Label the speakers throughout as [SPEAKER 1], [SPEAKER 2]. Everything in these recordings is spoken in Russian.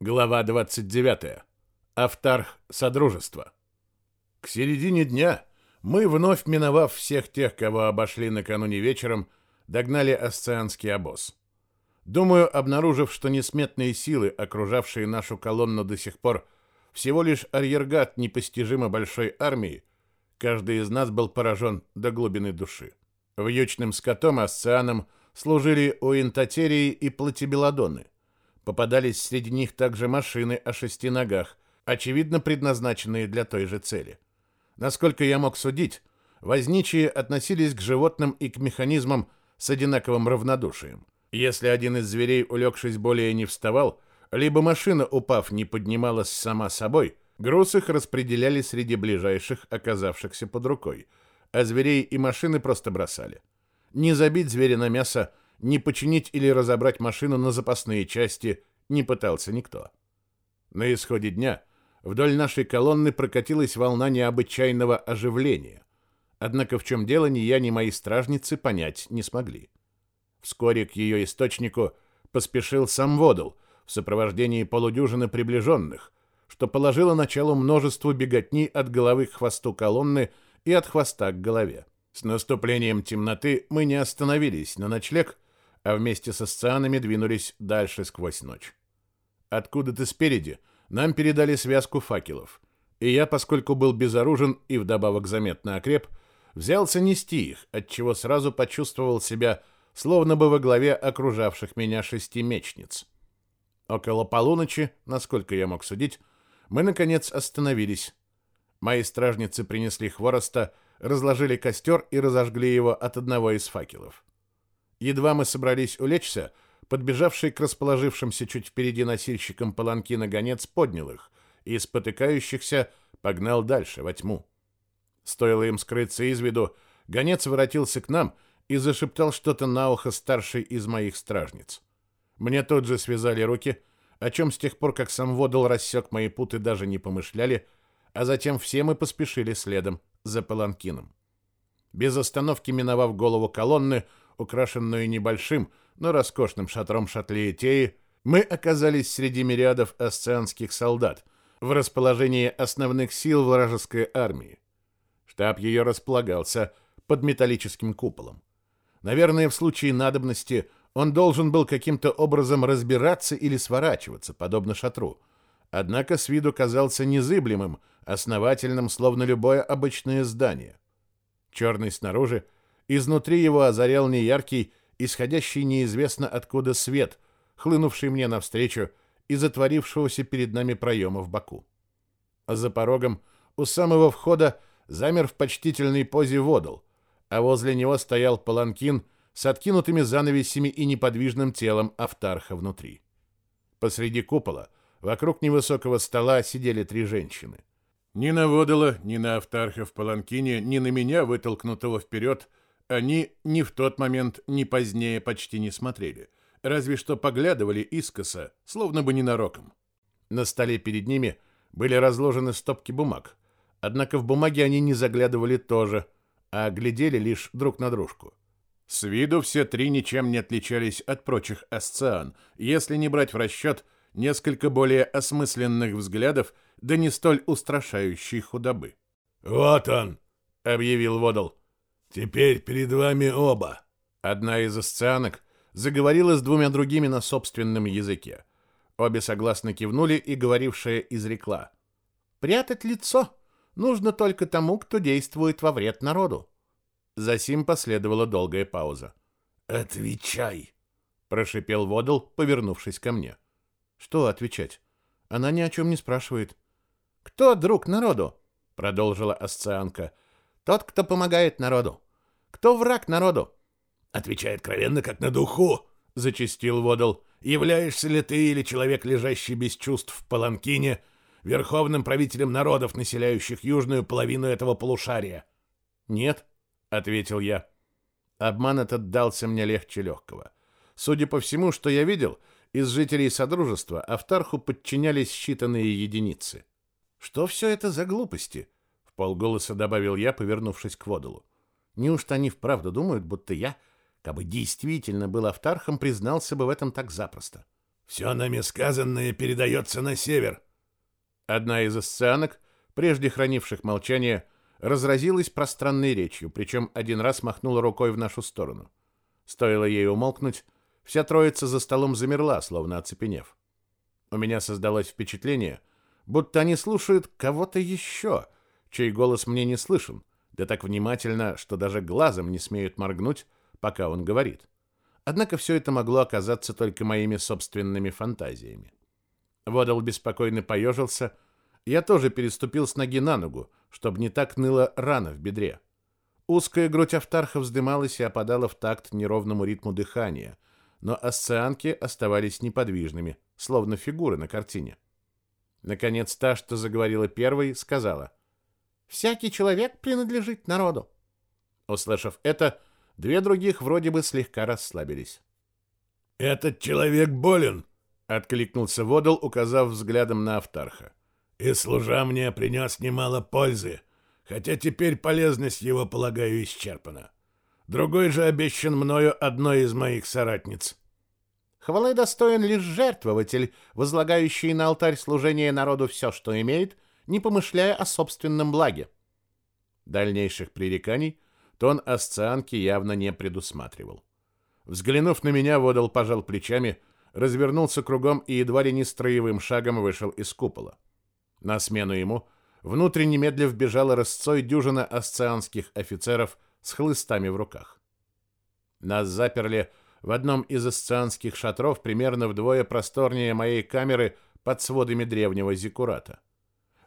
[SPEAKER 1] Глава 29. Автарх Содружества. К середине дня мы, вновь миновав всех тех, кого обошли накануне вечером, догнали асцианский обоз. Думаю, обнаружив, что несметные силы, окружавшие нашу колонну до сих пор, всего лишь арьергат непостижимо большой армии, каждый из нас был поражен до глубины души. Вьючным скотом асцианам служили уинтатерии и платибеладоны – Попадались среди них также машины о шести ногах, очевидно предназначенные для той же цели. Насколько я мог судить, возничие относились к животным и к механизмам с одинаковым равнодушием. Если один из зверей, улегшись, более не вставал, либо машина, упав, не поднималась сама собой, груз их распределяли среди ближайших, оказавшихся под рукой, а зверей и машины просто бросали. Не забить зверя на мясо – не починить или разобрать машину на запасные части не пытался никто. На исходе дня вдоль нашей колонны прокатилась волна необычайного оживления. Однако в чем дело ни я, ни мои стражницы понять не смогли. Вскоре к ее источнику поспешил сам Водол в сопровождении полудюжины приближенных, что положило начало множеству беготни от головы к хвосту колонны и от хвоста к голове. С наступлением темноты мы не остановились на ночлег, а вместе со сцианами двинулись дальше сквозь ночь. Откуда-то спереди нам передали связку факелов, и я, поскольку был безоружен и вдобавок заметно окреп, взялся нести их, отчего сразу почувствовал себя словно бы во главе окружавших меня шести мечниц. Около полуночи, насколько я мог судить, мы, наконец, остановились. Мои стражницы принесли хвороста, разложили костер и разожгли его от одного из факелов. Едва мы собрались улечься, подбежавший к расположившимся чуть впереди носильщикам паланкина гонец поднял их и, спотыкающихся, погнал дальше, во тьму. Стоило им скрыться из виду, гонец воротился к нам и зашептал что-то на ухо старшей из моих стражниц. Мне тут же связали руки, о чем с тех пор, как сам водол рассек мои путы, даже не помышляли, а затем все мы поспешили следом за паланкином. Без остановки миновав голову колонны, украшенную небольшим, но роскошным шатром Шатлиетеи, мы оказались среди мириадов асцианских солдат в расположении основных сил вражеской армии. Штаб ее располагался под металлическим куполом. Наверное, в случае надобности он должен был каким-то образом разбираться или сворачиваться, подобно шатру. Однако с виду казался незыблемым, основательным, словно любое обычное здание. Черный снаружи — Изнутри его озарял неяркий, исходящий неизвестно откуда свет, хлынувший мне навстречу и затворившегося перед нами проема в боку. А за порогом у самого входа замер в почтительной позе водол, а возле него стоял паланкин с откинутыми занавесями и неподвижным телом Автарха внутри. Посреди купола, вокруг невысокого стола, сидели три женщины. Ни на водола, ни на Автарха в паланкине, ни на меня, вытолкнутого вперед, они ни в тот момент, ни позднее почти не смотрели, разве что поглядывали искоса, словно бы ненароком. На столе перед ними были разложены стопки бумаг, однако в бумаге они не заглядывали тоже, а глядели лишь друг на дружку. С виду все три ничем не отличались от прочих асциан, если не брать в расчет несколько более осмысленных взглядов, да не столь устрашающей худобы.
[SPEAKER 2] «Вот он!»
[SPEAKER 1] — объявил Водол.
[SPEAKER 2] Теперь перед вами оба.
[SPEAKER 1] Одна из асцианок заговорила с двумя другими на собственном языке. Обе согласно кивнули, и говорившая изрекла. «Прятать лицо нужно только тому, кто действует во вред народу». Засим последовала долгая пауза.
[SPEAKER 2] «Отвечай!»
[SPEAKER 1] — прошипел Водол, повернувшись ко мне. «Что отвечать? Она ни о чем не спрашивает». «Кто друг народу?» — продолжила асцианка. Тот, кто помогает народу. Кто враг народу?
[SPEAKER 2] Отвечай откровенно, как на духу, зачистил Водол. Являешься ли ты или человек, лежащий без чувств в паланкине, верховным правителем народов, населяющих южную половину этого полушария?
[SPEAKER 1] Нет, ответил я. Обман этот дался мне легче легкого. Судя по всему, что я видел, из жителей Содружества Автарху подчинялись считанные единицы. Что все это за глупости? Полголоса добавил я, повернувшись к Водолу. Неужто они вправду думают, будто я, как бы действительно был автархом, признался бы в этом так запросто?
[SPEAKER 2] Все нами сказанное передается на север.
[SPEAKER 1] Одна из осцианок, прежде хранивших молчание, разразилась пространной речью, причем один раз махнула рукой в нашу сторону. Стоило ей умолкнуть, вся троица за столом замерла, словно оцепенев. У меня создалось впечатление, будто они слушают кого-то еще, чей голос мне не слышен, да так внимательно, что даже глазом не смеют моргнуть, пока он говорит. Однако все это могло оказаться только моими собственными фантазиями. Водол беспокойно поежился. Я тоже переступил с ноги на ногу, чтобы не так ныла рана в бедре. Узкая грудь Автарха вздымалась и опадала в такт неровному ритму дыхания, но осцианки оставались неподвижными, словно фигуры на картине. Наконец та, что заговорила первой, сказала «Всякий человек принадлежит народу». Услышав это, две других вроде бы слегка расслабились.
[SPEAKER 2] «Этот человек болен», —
[SPEAKER 1] откликнулся Водол, указав взглядом на Автарха.
[SPEAKER 2] «И, служа мне, принес немало пользы, хотя теперь полезность его, полагаю, исчерпана. Другой же обещан мною одной из моих соратниц».
[SPEAKER 3] Хвалы достоин лишь жертвователь, возлагающий на алтарь служения народу все, что имеет, не помышляя о собственном благе.
[SPEAKER 1] Дальнейших пререканий тон Асцианки явно не предусматривал. Взглянув на меня, Водол пожал плечами, развернулся кругом и едва ли не строевым шагом вышел из купола. На смену ему внутренне медля вбежала рысцой дюжина асцианских офицеров с хлыстами в руках. Нас заперли в одном из асцианских шатров примерно вдвое просторнее моей камеры под сводами древнего зиккурата.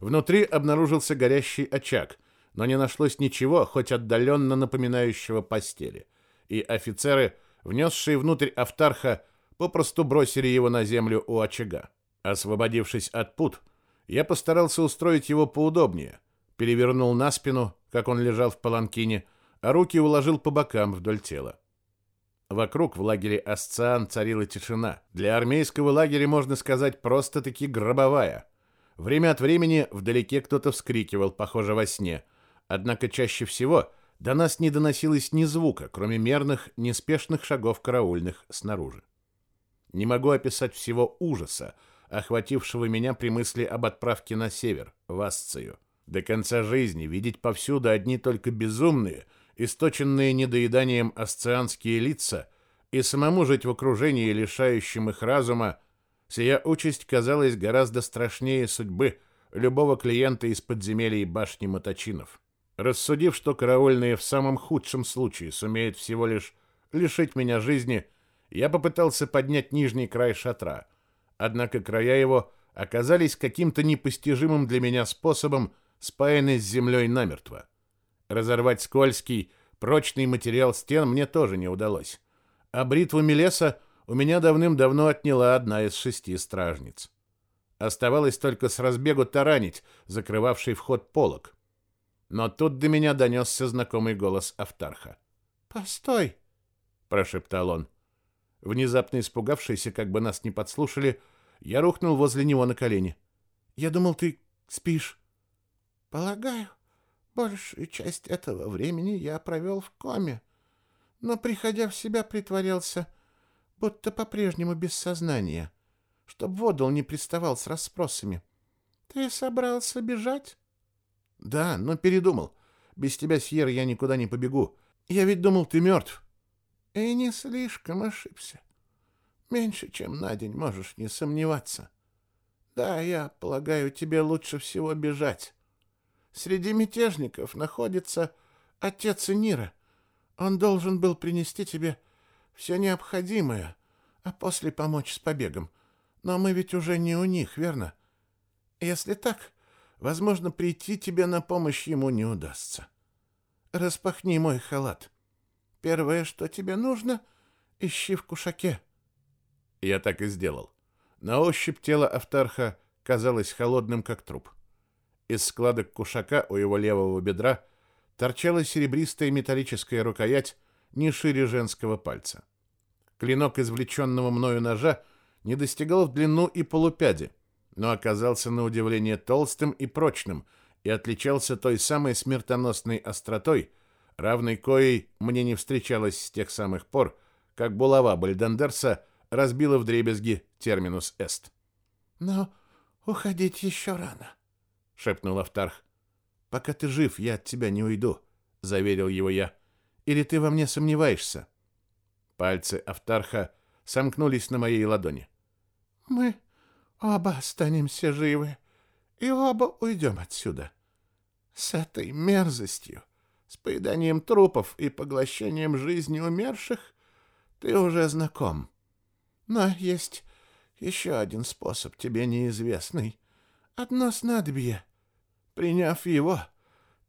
[SPEAKER 1] Внутри обнаружился горящий очаг, но не нашлось ничего, хоть отдаленно напоминающего постели, и офицеры, внесшие внутрь автарха, попросту бросили его на землю у очага. Освободившись от пут, я постарался устроить его поудобнее, перевернул на спину, как он лежал в паланкине, а руки уложил по бокам вдоль тела. Вокруг в лагере Асциан царила тишина. Для армейского лагеря, можно сказать, просто-таки гробовая. Время от времени вдалеке кто-то вскрикивал, похоже, во сне. Однако чаще всего до нас не доносилось ни звука, кроме мерных, неспешных шагов караульных снаружи. Не могу описать всего ужаса, охватившего меня при мысли об отправке на север, в Асцию. До конца жизни видеть повсюду одни только безумные — источенные недоеданием асцианские лица, и самому жить в окружении, лишающем их разума, сия участь казалась гораздо страшнее судьбы любого клиента из подземелий башни Моточинов. Рассудив, что караульные в самом худшем случае сумеют всего лишь лишить меня жизни, я попытался поднять нижний край шатра, однако края его оказались каким-то непостижимым для меня способом спаяны с землей намертво. Разорвать скользкий, прочный материал стен мне тоже не удалось. А бритву Мелеса у меня давным-давно отняла одна из шести стражниц. Оставалось только с разбегу таранить, закрывавший вход полок. Но тут до меня донесся знакомый голос Автарха.
[SPEAKER 3] «Постой!» — прошептал он.
[SPEAKER 1] Внезапно испугавшийся, как бы нас не подслушали, я рухнул возле него на колени. «Я думал, ты спишь».
[SPEAKER 3] «Полагаю, Большую часть этого времени я провел в коме, но, приходя в себя, притворялся, будто по-прежнему без сознания, чтоб Водол не приставал с расспросами. Ты собрался бежать?
[SPEAKER 1] Да, но передумал. Без тебя, Сьер, я никуда не побегу. Я ведь думал, ты мертв.
[SPEAKER 3] И не слишком ошибся. Меньше, чем на день, можешь не сомневаться. Да, я полагаю, тебе лучше всего бежать. Среди мятежников находится отец Нира. Он должен был принести тебе все необходимое, а после помочь с побегом. Но мы ведь уже не у них, верно? Если так, возможно, прийти тебе на помощь ему не удастся. Распахни мой халат. Первое, что тебе нужно, ищи в кушаке.
[SPEAKER 1] Я так и сделал. На ощупь тело Автарха казалось холодным, как труп. — из складок кушака у его левого бедра торчала серебристая металлическая рукоять не шире женского пальца. Клинок извлеченного мною ножа не достигал в длину и полупяди, но оказался на удивление толстым и прочным и отличался той самой смертоносной остротой, равной коей мне не встречалось с тех самых пор, как булава Бальдендерса разбила вдребезги терминус эст.
[SPEAKER 3] «Но уходить еще рано», — шепнул Автарх.
[SPEAKER 1] «Пока ты жив, я от тебя не уйду», — заверил его я. «Или ты во мне сомневаешься?» Пальцы Автарха сомкнулись на моей ладони.
[SPEAKER 3] «Мы оба останемся живы и оба уйдем отсюда. С этой мерзостью, с поеданием трупов и поглощением жизни умерших ты уже знаком. Но есть еще один способ, тебе неизвестный. Одно снадобье. Приняв его,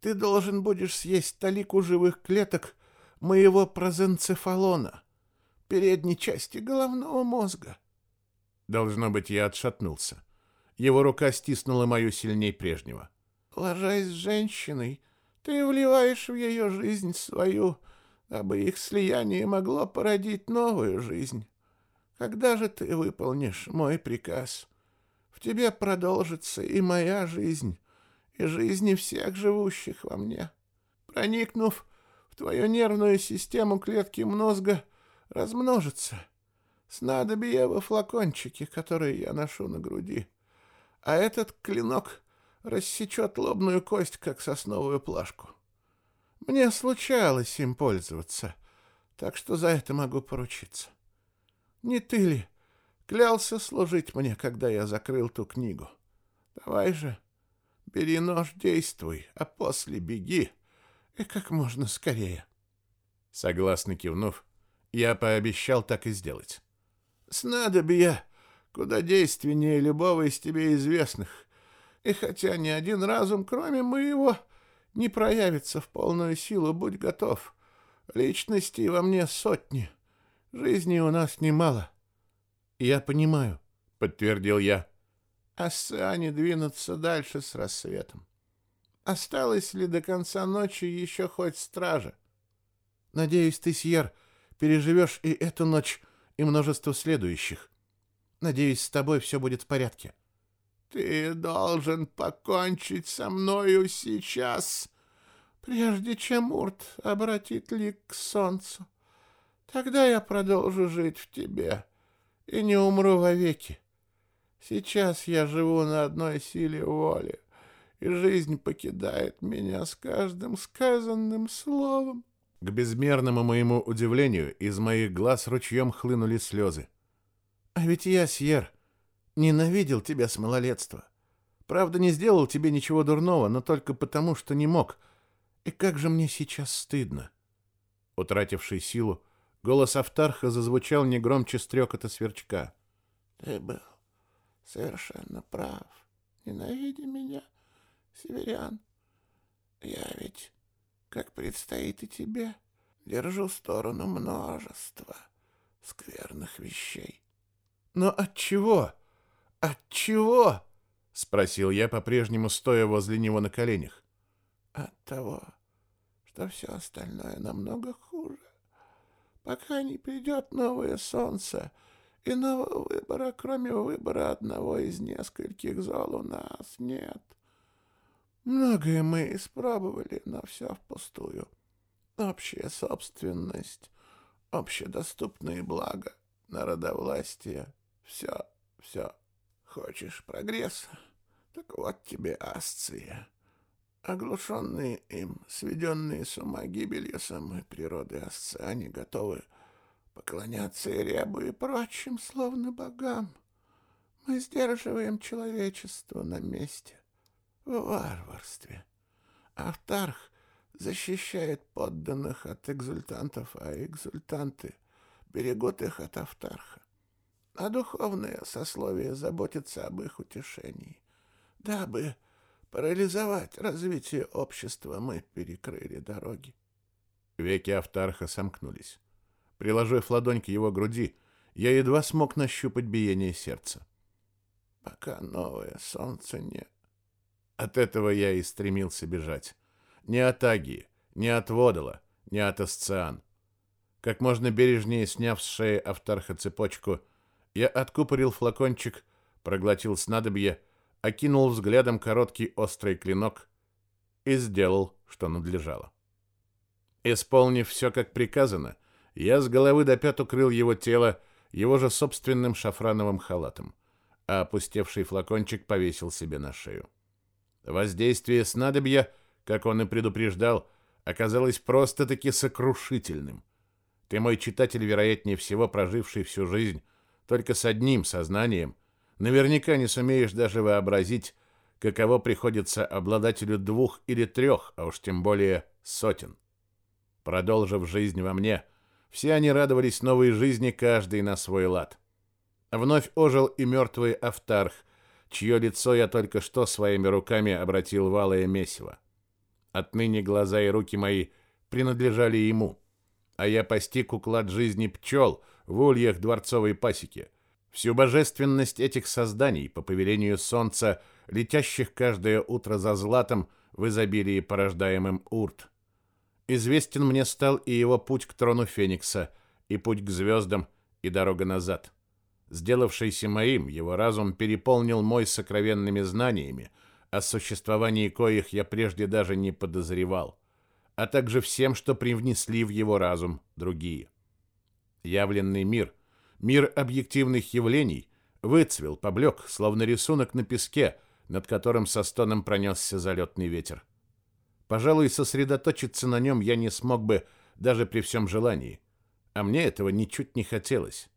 [SPEAKER 3] ты должен будешь съесть талику живых клеток моего прозенцефалона, передней части головного мозга.
[SPEAKER 1] Должно быть, я отшатнулся. Его рука стиснула мою сильней прежнего.
[SPEAKER 3] Ложась с женщиной, ты вливаешь в ее жизнь свою, дабы их слияние могло породить новую жизнь. Когда же ты выполнишь мой приказ? В тебе продолжится и моя жизнь, и жизни всех живущих во мне. Проникнув в твою нервную систему клетки мозга, размножится. Снадобье во флакончике, который я ношу на груди. А этот клинок рассечет лобную кость, как сосновую плашку. Мне случалось им пользоваться, так что за это могу поручиться. Не ты ли клялся служить мне, когда я закрыл ту книгу? Давай же, бери нож, действуй, а после беги, и как можно скорее.
[SPEAKER 1] Согласно кивнув, я пообещал так и сделать.
[SPEAKER 3] Снадобья куда действеннее любого из тебе известных, и хотя ни один разум, кроме моего, не проявится в полную силу, будь готов. Личностей во мне сотни. Жизни у нас немало.
[SPEAKER 1] Я понимаю, подтвердил я.
[SPEAKER 3] Ассане двинутся дальше с рассветом. Осталось ли до конца ночи еще хоть стража?
[SPEAKER 1] Надеюсь, ты, Сьер, переживешь и эту ночь, и множество следующих. Надеюсь, с тобой все будет в порядке.
[SPEAKER 3] Ты должен покончить со мною сейчас, прежде чем Урт обратит лик к солнцу. Тогда я продолжу жить в тебе и не умру вовеки. Сейчас я живу на одной силе воли, и жизнь покидает меня с каждым сказанным словом.
[SPEAKER 1] К безмерному моему удивлению из моих глаз ручьем хлынули слезы. «А ведь я, Сьер, Ненавидел тебя с малолетства. Правда, не сделал тебе ничего дурного, но только потому, что не мог. И как же мне сейчас стыдно. Утративший силу, голос Автарха зазвучал не громче стрекота сверчка.
[SPEAKER 3] Ты был совершенно прав. Ненавиди меня, северян. Я ведь, как предстоит и тебе, держу сторону множества скверных вещей.
[SPEAKER 1] Но от чего? «От чего?» — спросил я, по-прежнему стоя возле него на коленях.
[SPEAKER 3] «От того, что все остальное намного хуже. Пока не придет новое солнце, и нового выбора, кроме выбора одного из нескольких зол, у нас нет. Многое мы испробовали, но все впустую. Общая собственность, общедоступные блага, народовластие — все, все Хочешь прогресс? Так вот тебе асция. Оглушенные им, сведенные с ума гибелью самой природы асциане готовы поклоняться Эребу и прочим, словно богам. Мы сдерживаем человечество на месте, в варварстве. Автарх защищает подданных от экзультантов, а экзультанты берегут их от Автарха а духовное сословие заботится об их утешении. Дабы парализовать развитие общества, мы перекрыли дороги.
[SPEAKER 1] Веки Автарха сомкнулись. Приложив ладонь к его груди, я едва смог нащупать биение сердца.
[SPEAKER 3] Пока новое солнце не...
[SPEAKER 1] От этого я и стремился бежать. Не от Агии, не от Водола, не от Асциан. Как можно бережнее сняв с шеи Автарха цепочку, я откупорил флакончик, проглотил снадобье, окинул взглядом короткий острый клинок и сделал, что надлежало. Исполнив все как приказано, я с головы до пят укрыл его тело его же собственным шафрановым халатом, а опустевший флакончик повесил себе на шею. Воздействие снадобья, как он и предупреждал, оказалось просто-таки сокрушительным. Ты, мой читатель, вероятнее всего проживший всю жизнь только с одним сознанием, наверняка не сумеешь даже вообразить, каково приходится обладателю двух или трех, а уж тем более сотен. Продолжив жизнь во мне, все они радовались новой жизни, каждый на свой лад. Вновь ожил и мертвый Автарх, чье лицо я только что своими руками обратил в алое месиво. Отныне глаза и руки мои принадлежали ему, а я постиг уклад жизни пчел в ульях дворцовой пасеки, всю божественность этих созданий по повелению солнца, летящих каждое утро за златом в изобилии порождаемым урт. Известен мне стал и его путь к трону Феникса, и путь к звездам, и дорога назад. Сделавшийся моим, его разум переполнил мой сокровенными знаниями, о существовании коих я прежде даже не подозревал, а также всем, что привнесли в его разум другие. Явленный мир, мир объективных явлений, выцвел, поблек, словно рисунок на песке, над которым со стоном пронесся залетный ветер. Пожалуй, сосредоточиться на нем я не смог бы даже при всем желании, а мне этого ничуть не хотелось.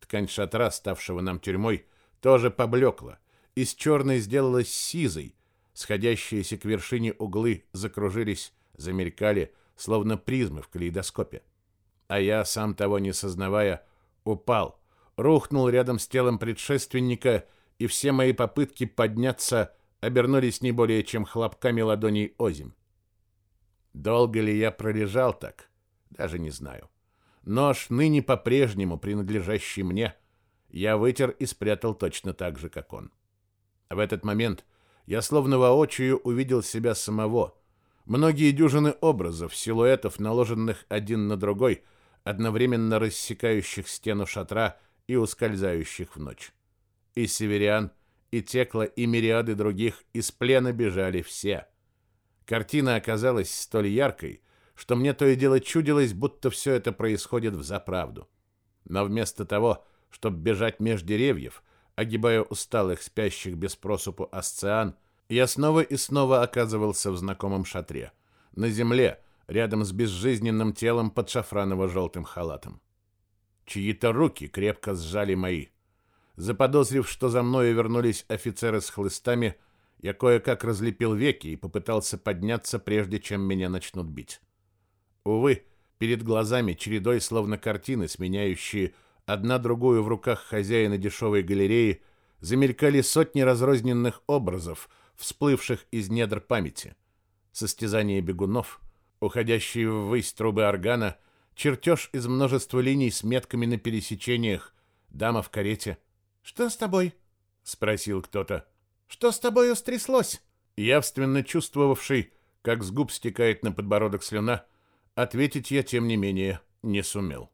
[SPEAKER 1] Ткань шатра, ставшего нам тюрьмой, тоже поблекла — из черной сделалась сизой, сходящиеся к вершине углы закружились, замелькали, словно призмы в калейдоскопе. А я, сам того не сознавая, упал, рухнул рядом с телом предшественника, и все мои попытки подняться обернулись не более чем хлопками ладоней озим. Долго ли я пролежал так, даже не знаю. Нож, ныне по-прежнему принадлежащий мне, я вытер и спрятал точно так же, как он. В этот момент я словно воочию увидел себя самого. Многие дюжины образов, силуэтов, наложенных один на другой, одновременно рассекающих стену шатра и ускользающих в ночь. И северян, и текла, и мириады других из плена бежали все. Картина оказалась столь яркой, что мне то и дело чудилось, будто все это происходит в заправду. Но вместо того, чтобы бежать меж деревьев, огибая усталых, спящих без просупу асциан, я снова и снова оказывался в знакомом шатре, на земле, рядом с безжизненным телом под шафраново-желтым халатом. Чьи-то руки крепко сжали мои. Заподозрив, что за мною вернулись офицеры с хлыстами, я кое-как разлепил веки и попытался подняться, прежде чем меня начнут бить. Увы, перед глазами чередой словно картины, сменяющие одна другую в руках хозяина дешевой галереи, замелькали сотни разрозненных образов, всплывших из недр памяти. Состязание бегунов, уходящие ввысь трубы органа, чертеж из множества линий с метками на пересечениях, дама в карете. «Что с тобой?» — спросил кто-то. «Что с тобой устряслось?» Явственно чувствовавший, как с губ стекает на подбородок слюна, ответить я, тем не менее, не сумел.